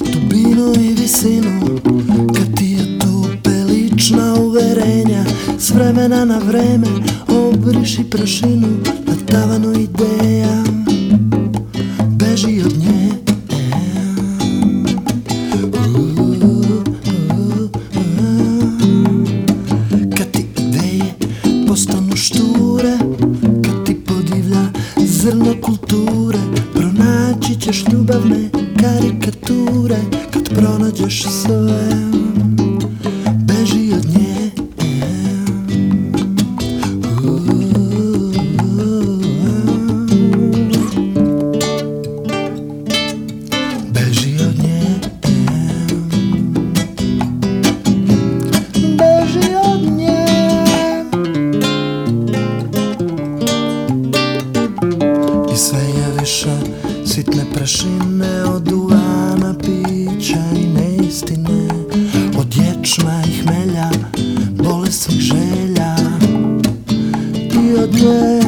Dubino i visinu Kad ti je tu pelična uverenja Beži prašinu na tavanu ideja Beži od nje. Kad ti ideje postanu šture Kad ti podivlja zrno kulture Pronaći ćeš ljubavne karikature Kad pronađeš sve više sitne prašine Od duana, pića i neistine Od ječma i hmelja Bolesnih želja. I od nje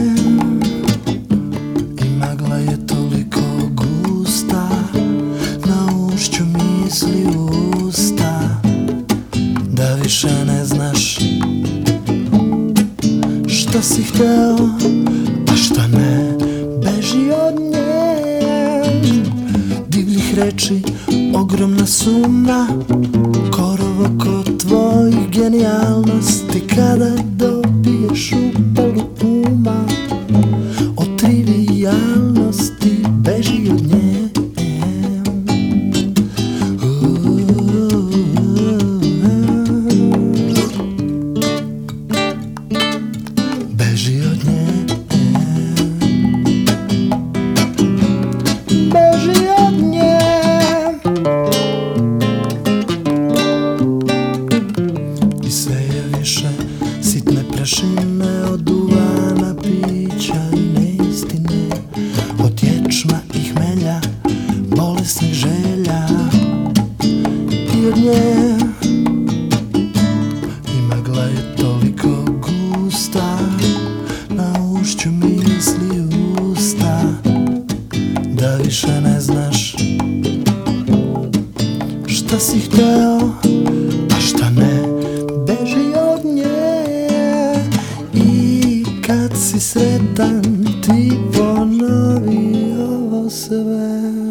I magla je toliko gusta Na ušću misli usta Da više ne znaš Šta si hteo, a šta ne Reči, ogromna sumna Korov oko tvojih genijalnosti. Kada dobiješ upalu nje I magla je toliko gusta Na ušću misli usta Da više ne znaš Šta si htjeo, a šta ne. Beži od nje. I kad si sretan ti ponovi ovo sve.